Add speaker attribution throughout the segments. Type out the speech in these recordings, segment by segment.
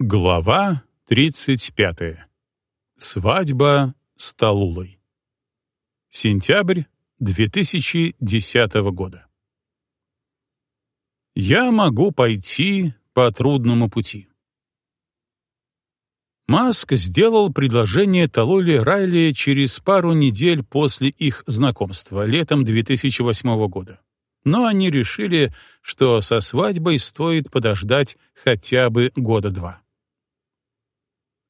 Speaker 1: Глава 35. Свадьба с Талулой. Сентябрь 2010 года. Я могу пойти по трудному пути. Маск сделал предложение Талуле Райли через пару недель после их знакомства, летом 2008 года. Но они решили, что со свадьбой стоит подождать хотя бы года два.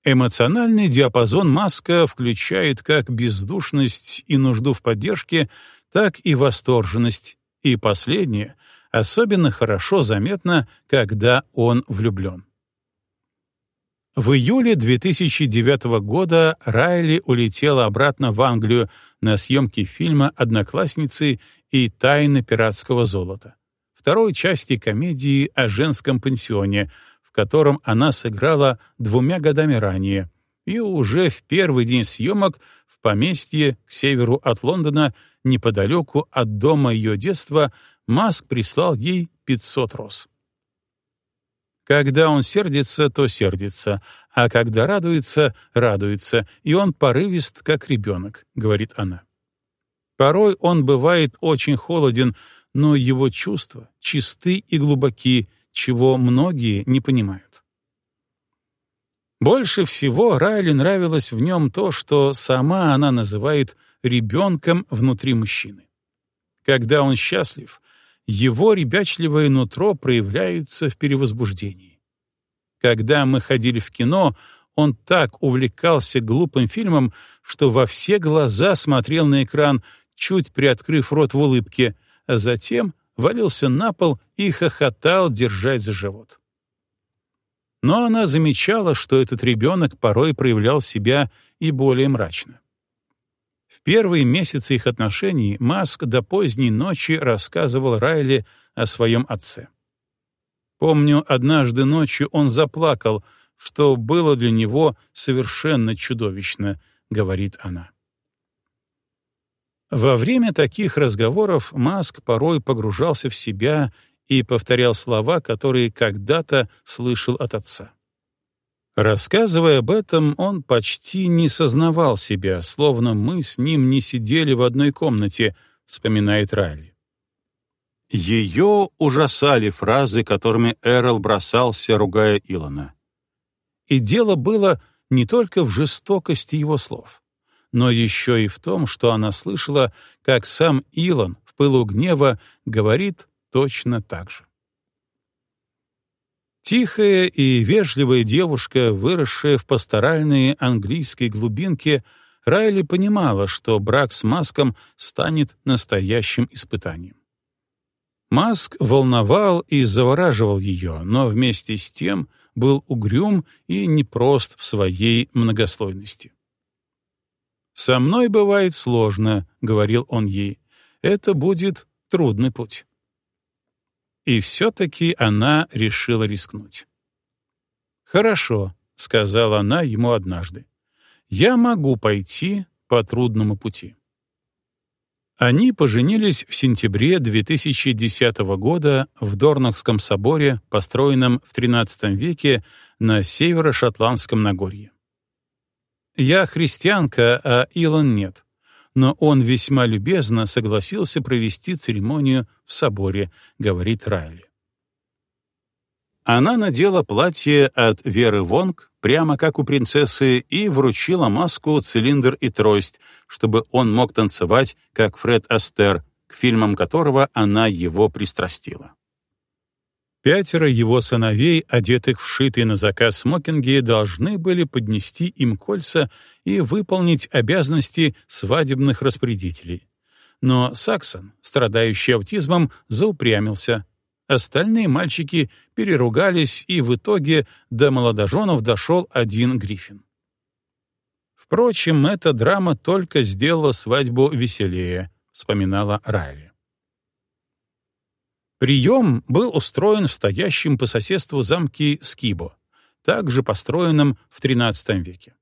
Speaker 1: Эмоциональный диапазон Маска включает как бездушность и нужду в поддержке, так и восторженность, и последнее особенно хорошо заметно, когда он влюблен. В июле 2009 года Райли улетела обратно в Англию на съемки фильма «Одноклассницы» и «Тайны пиратского золота», второй части комедии о женском пансионе — котором она сыграла двумя годами ранее, и уже в первый день съемок в поместье к северу от Лондона, неподалеку от дома ее детства, Маск прислал ей 500 роз. Когда он сердится, то сердится, а когда радуется, радуется, и он порывист, как ребенок, — говорит она. Порой он бывает очень холоден, но его чувства чисты и глубоки, чего многие не понимают. Больше всего Райли нравилось в нем то, что сама она называет ребенком внутри мужчины. Когда он счастлив, его ребячливое нутро проявляется в перевозбуждении. Когда мы ходили в кино, он так увлекался глупым фильмом, что во все глаза смотрел на экран, чуть приоткрыв рот в улыбке, а затем валился на пол и хохотал, держась за живот. Но она замечала, что этот ребенок порой проявлял себя и более мрачно. В первые месяцы их отношений Маск до поздней ночи рассказывал Райли о своем отце. Помню, однажды ночью он заплакал, что было для него совершенно чудовищно, говорит она. Во время таких разговоров Маск порой погружался в себя и повторял слова, которые когда-то слышал от отца. Рассказывая об этом, он почти не сознавал себя, словно мы с ним не сидели в одной комнате, вспоминает Райли. Ее ужасали фразы, которыми Эрл бросался, ругая Илона. И дело было не только в жестокости его слов но еще и в том, что она слышала, как сам Илон в пылу гнева говорит точно так же. Тихая и вежливая девушка, выросшая в пасторальной английской глубинке, Райли понимала, что брак с Маском станет настоящим испытанием. Маск волновал и завораживал ее, но вместе с тем был угрюм и непрост в своей многослойности. «Со мной бывает сложно», — говорил он ей. «Это будет трудный путь». И все-таки она решила рискнуть. «Хорошо», — сказала она ему однажды. «Я могу пойти по трудному пути». Они поженились в сентябре 2010 года в Дорнахском соборе, построенном в XIII веке на северо-шотландском Нагорье. Я христианка, а Илон нет. Но он весьма любезно согласился провести церемонию в соборе, говорит Райли. Она надела платье от Веры Вонг, прямо как у принцессы, и вручила маску, цилиндр и трость, чтобы он мог танцевать, как Фред Астер, к фильмам которого она его пристрастила. Пятеро его сыновей, одетых в шитые на заказ смокинги, должны были поднести им кольца и выполнить обязанности свадебных распорядителей. Но Саксон, страдающий аутизмом, заупрямился. Остальные мальчики переругались, и в итоге до молодоженов дошел один Гриффин. Впрочем, эта драма только сделала свадьбу веселее, вспоминала Райли. Прием был устроен в стоящем по соседству замке Скибо, также построенном в XIII веке.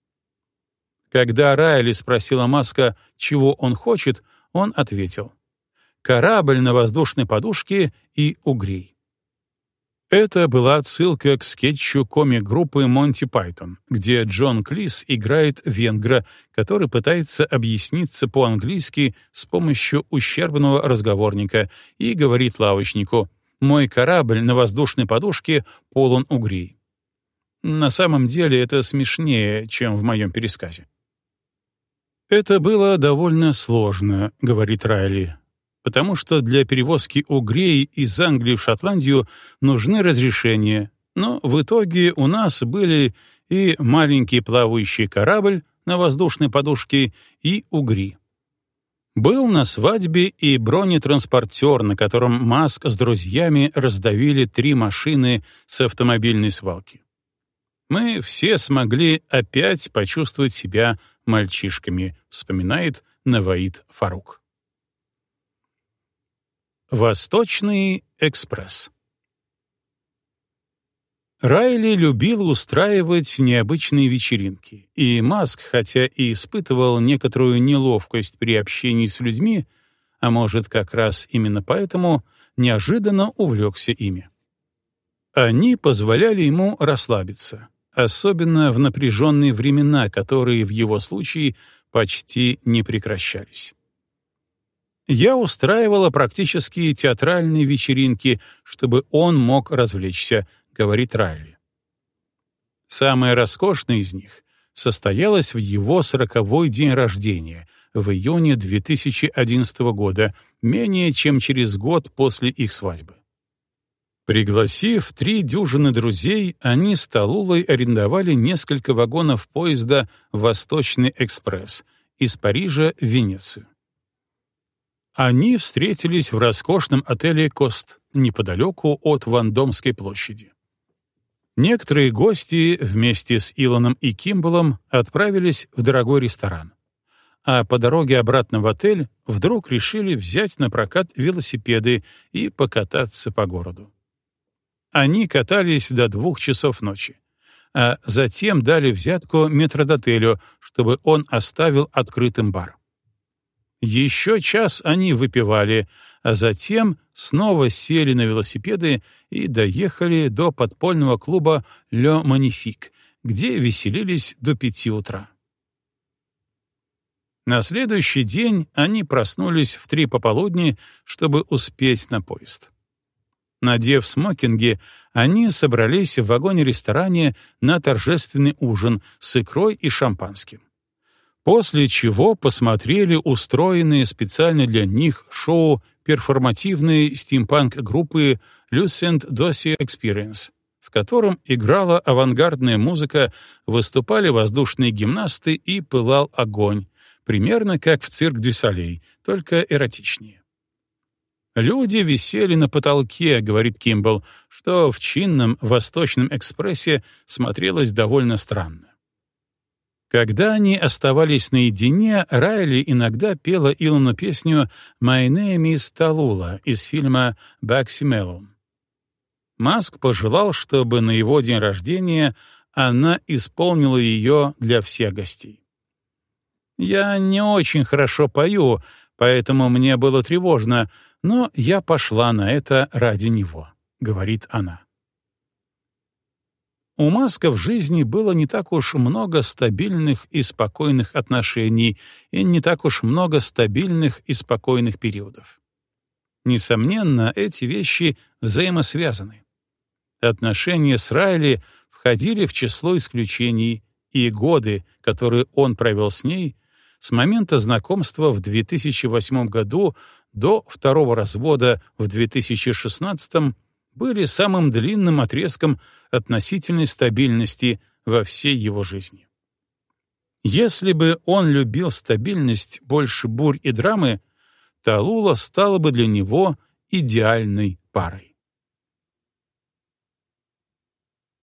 Speaker 1: Когда Райли спросила Маска, чего он хочет, он ответил «Корабль на воздушной подушке и угрей». Это была отсылка к скетчу комик-группы Монти Пайтон, где Джон Клис играет венгра, который пытается объясниться по-английски с помощью ущербного разговорника и говорит лавочнику «Мой корабль на воздушной подушке полон угрей». На самом деле это смешнее, чем в моем пересказе. «Это было довольно сложно», — говорит Райли потому что для перевозки угрей из Англии в Шотландию нужны разрешения, но в итоге у нас были и маленький плавающий корабль на воздушной подушке, и угри. Был на свадьбе и бронетранспортер, на котором Маск с друзьями раздавили три машины с автомобильной свалки. Мы все смогли опять почувствовать себя мальчишками, вспоминает Наваид Фарук. Восточный экспресс Райли любил устраивать необычные вечеринки, и Маск, хотя и испытывал некоторую неловкость при общении с людьми, а может, как раз именно поэтому, неожиданно увлекся ими. Они позволяли ему расслабиться, особенно в напряженные времена, которые в его случае почти не прекращались. Я устраивала практически театральные вечеринки, чтобы он мог развлечься, говорит Райли. Самая роскошная из них состоялась в его сороковой день рождения в июне 2011 года, менее чем через год после их свадьбы. Пригласив три дюжины друзей, они с Талулой арендовали несколько вагонов поезда «Восточный экспресс» из Парижа в Венецию. Они встретились в роскошном отеле «Кост» неподалеку от Вандомской площади. Некоторые гости вместе с Илоном и Кимблом отправились в дорогой ресторан. А по дороге обратно в отель вдруг решили взять на прокат велосипеды и покататься по городу. Они катались до двух часов ночи, а затем дали взятку метродотелю, чтобы он оставил открытым бар. Еще час они выпивали, а затем снова сели на велосипеды и доехали до подпольного клуба «Ле Манифик», где веселились до пяти утра. На следующий день они проснулись в три пополудни, чтобы успеть на поезд. Надев смокинги, они собрались в вагоне-ресторане на торжественный ужин с икрой и шампанским после чего посмотрели устроенные специально для них шоу перформативной стимпанк-группы Lucent Dossier Experience, в котором играла авангардная музыка, выступали воздушные гимнасты и пылал огонь, примерно как в цирк дю Солей, только эротичнее. Люди висели на потолке, говорит Кимбл, что в чинном Восточном экспрессе смотрелось довольно странно. Когда они оставались наедине, Райли иногда пела Илону песню «My name is Talula» из фильма «Бакси Меллоун». Маск пожелал, чтобы на его день рождения она исполнила ее для всех гостей. «Я не очень хорошо пою, поэтому мне было тревожно, но я пошла на это ради него», — говорит она. У Маска в жизни было не так уж много стабильных и спокойных отношений и не так уж много стабильных и спокойных периодов. Несомненно, эти вещи взаимосвязаны. Отношения с Райли входили в число исключений, и годы, которые он провел с ней, с момента знакомства в 2008 году до второго развода в 2016 были самым длинным отрезком относительной стабильности во всей его жизни. Если бы он любил стабильность больше бурь и драмы, Талула стала бы для него идеальной парой.